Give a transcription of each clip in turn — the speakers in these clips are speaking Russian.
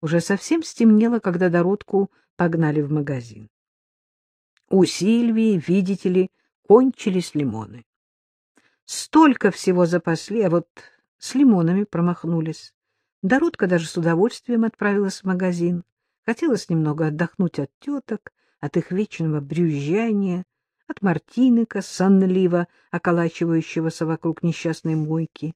Уже совсем стемнело, когда Доротку погнали в магазин. У Сильвии, видите ли, кончились лимоны. Столько всего запасли, а вот с лимонами промахнулись. Доротка даже с удовольствием отправилась в магазин. Хотелось немного отдохнуть от теток, от их вечного брюзжания, от Мартиника, сонливо околачивающегося вокруг несчастной мойки.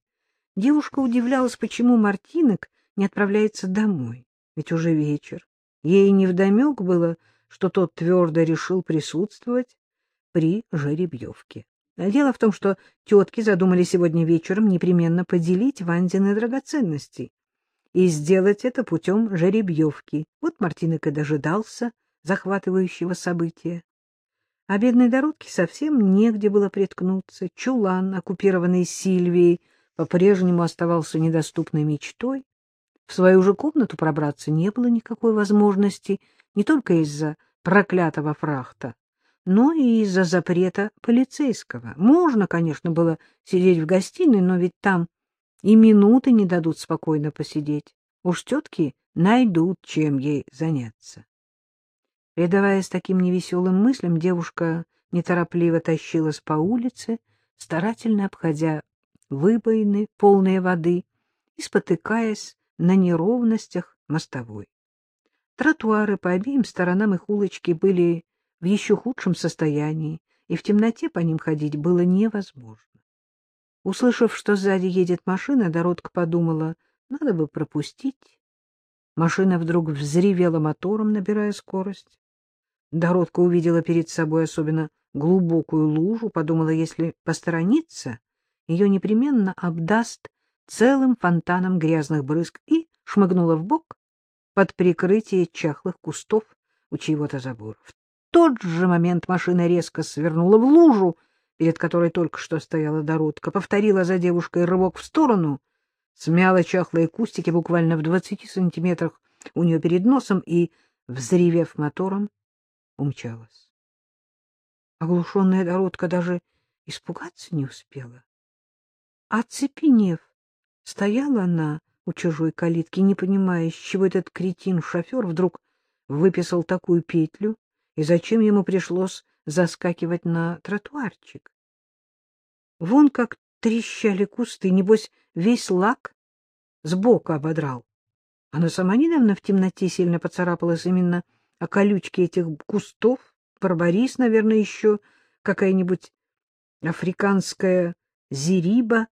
Девушка удивлялась, почему Мартинок не отправляется домой, ведь уже вечер. Ей невдомек было, что тот твердо решил присутствовать при жеребьевке. Дело в том, что тетки задумали сегодня вечером непременно поделить Вандины драгоценности и сделать это путем жеребьевки. Вот Мартинок и дожидался захватывающего события. А бедной Дородке совсем негде было приткнуться. Чулан, оккупированный Сильвией, по-прежнему оставался недоступной мечтой. В свою же комнату пробраться не было никакой возможности, не только из-за проклятого фрахта, но и из-за запрета полицейского. Можно, конечно, было сидеть в гостиной, но ведь там и минуты не дадут спокойно посидеть. Уж тетки найдут, чем ей заняться. Предаваясь таким невеселым мыслям, девушка неторопливо тащилась по улице, старательно обходя выбоины, полные воды, и спотыкаясь на неровностях мостовой. Тротуары по обеим сторонам их улочки были в еще худшем состоянии, и в темноте по ним ходить было невозможно. Услышав, что сзади едет машина, Доротка подумала, надо бы пропустить. Машина вдруг взревела мотором, набирая скорость. Доротка увидела перед собой особенно глубокую лужу, подумала, если посторониться, ее непременно обдаст целым фонтаном грязных брызг и шмыгнула в бок под прикрытие чахлых кустов у чьего-то забора. В тот же момент машина резко свернула в лужу, перед которой только что стояла Доротка, повторила за девушкой рывок в сторону, смяла чахлые кустики буквально в двадцати сантиметрах у нее перед носом и, взревев мотором, умчалась. Оглушенная Доротка даже испугаться не успела. Оцепенев, стояла она у чужой калитки, не понимая, с чего этот кретин-шофер вдруг выписал такую петлю и зачем ему пришлось заскакивать на тротуарчик. Вон как трещали кусты, небось, весь лак сбоку ободрал. Она сама недавно в темноте сильно поцарапалась именно о колючке этих кустов, барбарис, наверное, еще какая-нибудь африканская зириба,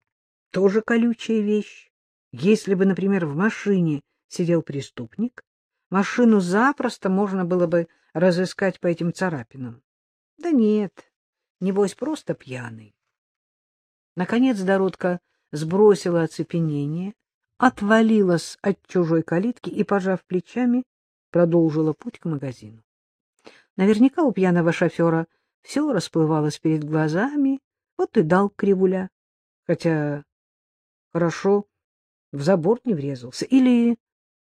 тоже колючая вещь. Если бы, например, в машине сидел преступник, машину запросто можно было бы разыскать по этим царапинам. Да нет, небось, просто пьяный. Наконец Доротка сбросила оцепенение, отвалилась от чужой калитки и, пожав плечами, продолжила путь к магазину. Наверняка у пьяного шофера все расплывалось перед глазами, вот и дал кривуля. Хотя хорошо в забор не врезался. Или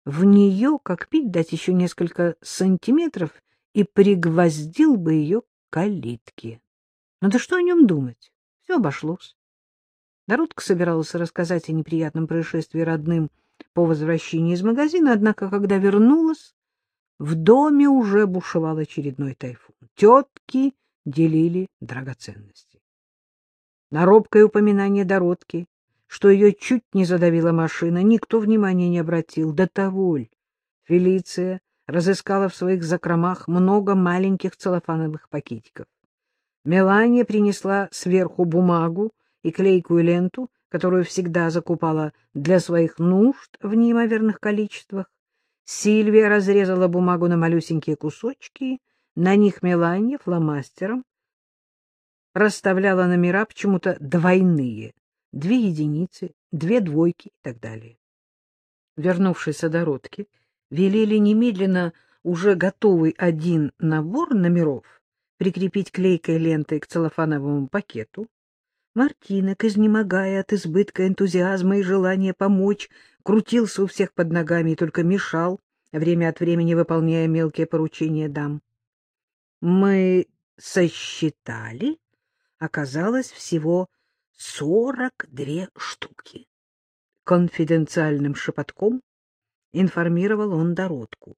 в нее, как пить, дать еще несколько сантиметров и пригвоздил бы ее к калитке. Но да что о нем думать? Все обошлось. Народка собиралась рассказать о неприятном происшествии родным по возвращении из магазина, однако, когда вернулась, в доме уже бушевал очередной тайфун. Тетки делили драгоценности. На робкое упоминание Дородки, что ее чуть не задавила машина, никто внимания не обратил. До того ль, Фелиция разыскала в своих закромах много маленьких целлофановых пакетиков. Мелания принесла сверху бумагу и клейкую ленту, которую всегда закупала для своих нужд в неимоверных количествах. Сильвия разрезала бумагу на малюсенькие кусочки, на них Меланья фломастером расставляла номера почему-то двойные, две единицы, две двойки и так далее. Вернувшись от Дородки, велели немедленно уже готовый один набор номеров прикрепить клейкой лентой к целлофановому пакету. Мартинок, изнемогая от избытка энтузиазма и желания помочь, крутился у всех под ногами и только мешал, время от времени выполняя мелкие поручения дам. Мы сосчитали, оказалось всего сорок две штуки. Конфиденциальным шепотком — информировал он Дородку.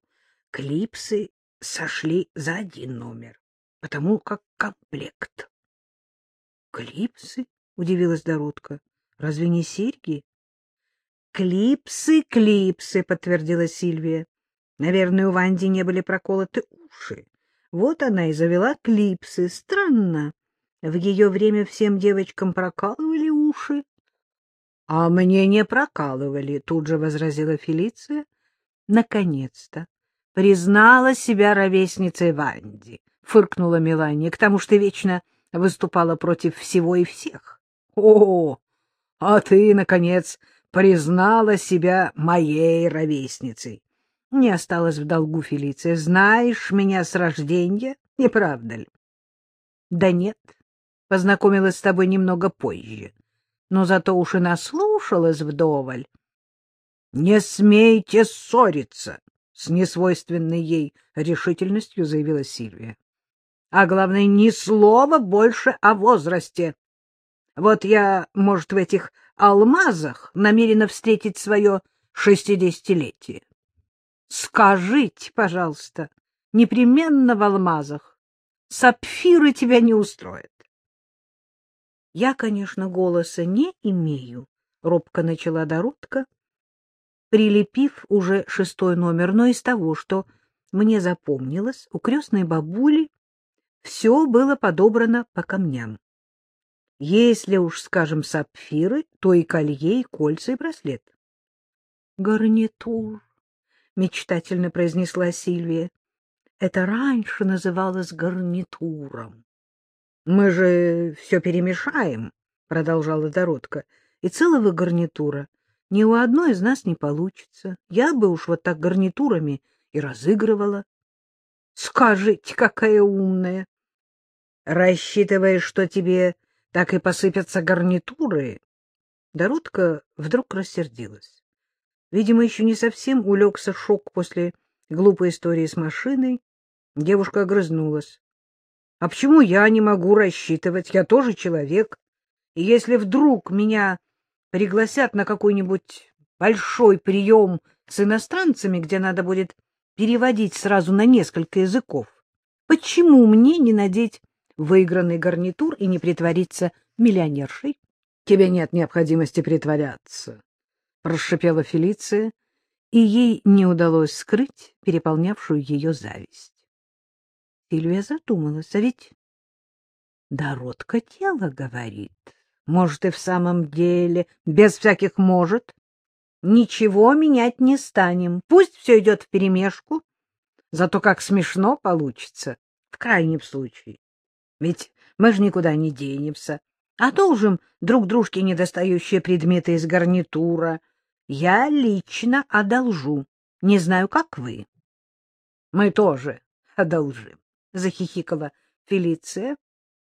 Клипсы сошли за один номер, потому как комплект. — Клипсы? — удивилась Дородка. — Разве не серьги? — Клипсы, клипсы, — подтвердила Сильвия. Наверное, у Ванди не были проколоты уши. Вот она и завела клипсы. Странно. В ее время всем девочкам прокалывали уши. — А мне не прокалывали, — тут же возразила Фелиция. Наконец-то признала себя ровесницей Ванди, — фыркнула Мелания, — к тому, что вечно выступала против всего и всех. — О, а ты, наконец, признала себя моей ровесницей. Не осталась в долгу Фелиция. Знаешь меня с рождения, не правда ли? — Да нет, познакомилась с тобой немного позже, но зато уж и наслушалась вдоволь. — Не смейте ссориться! — с несвойственной ей решительностью заявила Сильвия. — А главное, ни слова больше о возрасте. Вот я, может, в этих алмазах намерена встретить свое шестидесятилетие. Скажите, пожалуйста, непременно в алмазах. Сапфиры тебя не устроят. Я, конечно, голоса не имею, — робко начала Доротка, прилепив уже шестой номер, но из того, что мне запомнилось, у крестной бабули все было подобрано по камням. Если уж, скажем, сапфиры, то и колье, и кольца, и браслет. Гарнитур, — мечтательно произнесла Сильвия. Это раньше называлось гарнитуром. — Мы же все перемешаем, — продолжала Доротка, — и целого гарнитура ни у одной из нас не получится. Я бы уж вот так гарнитурами и разыгрывала. — Скажите, какая умная! — Рассчитываешь, что тебе так и посыпятся гарнитуры? Доротка вдруг рассердилась. Видимо, еще не совсем улегся шок после глупой истории с машиной. Девушка огрызнулась. — А почему я не могу рассчитывать? Я тоже человек. И если вдруг меня пригласят на какой-нибудь большой прием с иностранцами, где надо будет переводить сразу на несколько языков, почему мне не надеть выигранный гарнитур и не притвориться миллионершей? Тебе нет необходимости притворяться прошипела Фелиция, и ей не удалось скрыть переполнявшую ее зависть. Сильвия задумалась, а ведь Дородка тело говорит. Может, и в самом деле, без всяких «может». Ничего менять не станем. Пусть все идет вперемешку. Зато как смешно получится, в крайнем случае. Ведь мы же никуда не денемся. А должен друг дружке недостающие предметы из гарнитура — я лично одолжу. Не знаю, как вы. — Мы тоже одолжим, — захихикала Фелиция.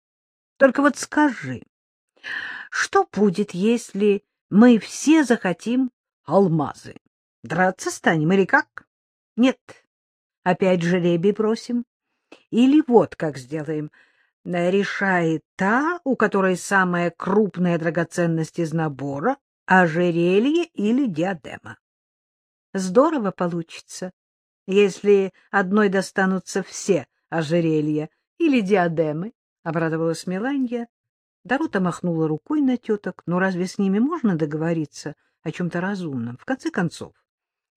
— Только вот скажи, что будет, если мы все захотим алмазы? Драться станем или как? Нет, опять жеребий просим. Или вот как сделаем. Решает та, у которой самая крупная драгоценность из набора, ожерелье или диадема. Здорово получится, если одной достанутся все ожерелья или диадемы, — обрадовалась Меланья. Дорота махнула рукой на теток. Но разве с ними можно договориться о чем-то разумном? В конце концов,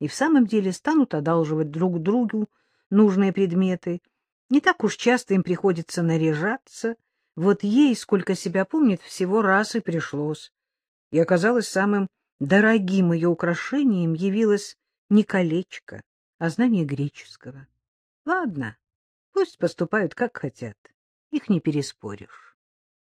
и в самом деле станут одалживать друг другу нужные предметы. Не так уж часто им приходится наряжаться. Вот ей, сколько себя помнит, всего раз и пришлось и оказалось самым дорогим ее украшением явилось не колечко, а знание греческого. Ладно, пусть поступают как хотят, их не переспоришь.